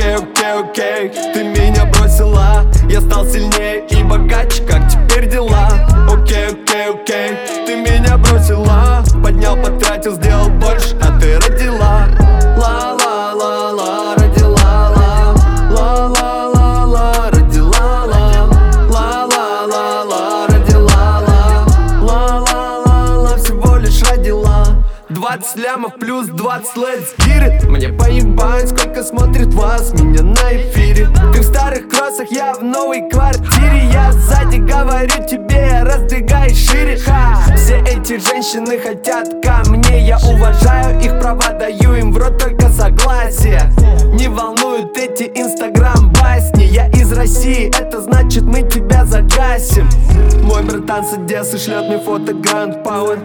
окей Ты меня бросила, я стал сильнее и богаче. Как теперь дела? Окей, окей, окей. Ты меня бросила, поднял, потратил, сделал больше А ты родила. Ла-ла-ла-ла, родила ла Ла-ла-ла-ла, родила ла Ла-ла-ла-ла, родила ла Ла-ла-ла-ла, всего лишь родила. 20 лямов плюс 20 let's get it Мне поебать, новой квартире. Я сзади говорю тебе, раздвигай шире. Ха! Все эти женщины хотят ко мне. Я уважаю их права, даю им в рот только согласие. Не волнуют эти инстаграм басни. Я из России, это значит мы тебя загасим. Мой братан с Одессы шлет мне фото Grand Power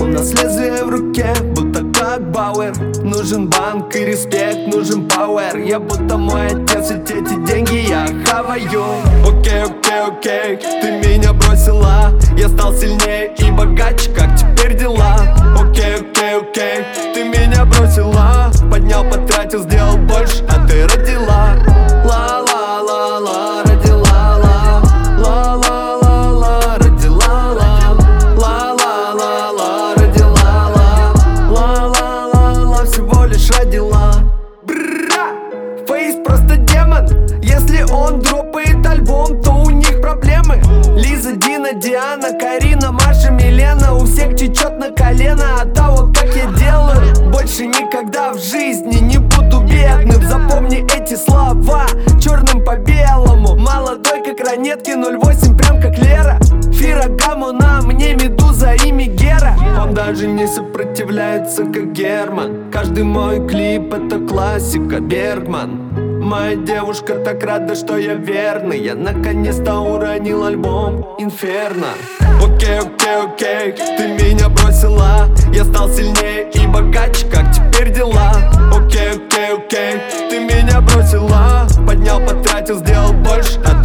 У нас лезвие в руке, будто как Бауэр. Нужен банк и респект, нужен пауэр. Я будто мой отец, ведь эти деньги я хаваю. Окей, окей, окей, ты меня бросила. Я стал сильнее и богаче, как теперь дела? Окей, окей, окей, ты меня бросила. Поднял, потратил, сделал больше, он дропает альбом, то у них проблемы. Лиза, Дина, Диана, Карина, Маша, Милена. У всех течет на колено от того, как я делаю. Больше никогда в жизни не буду бедным. Запомни эти слова. Черным по белому. Молодой, как ранетки, 08, прям как Лера. Фирогаму на мне Медуза и Мегера. Он даже не сопротивляется, как Герман. Каждый мой клип это классика Бергман Моя девушка так рада, что я верный. Я наконец-то уронил альбом Инферно Окей, окей, окей, ты меня бросила. Я стал сильнее и богаче, как теперь дела? Окей, окей, окей, ты меня бросила. Поднял, потратил, сделал больше, а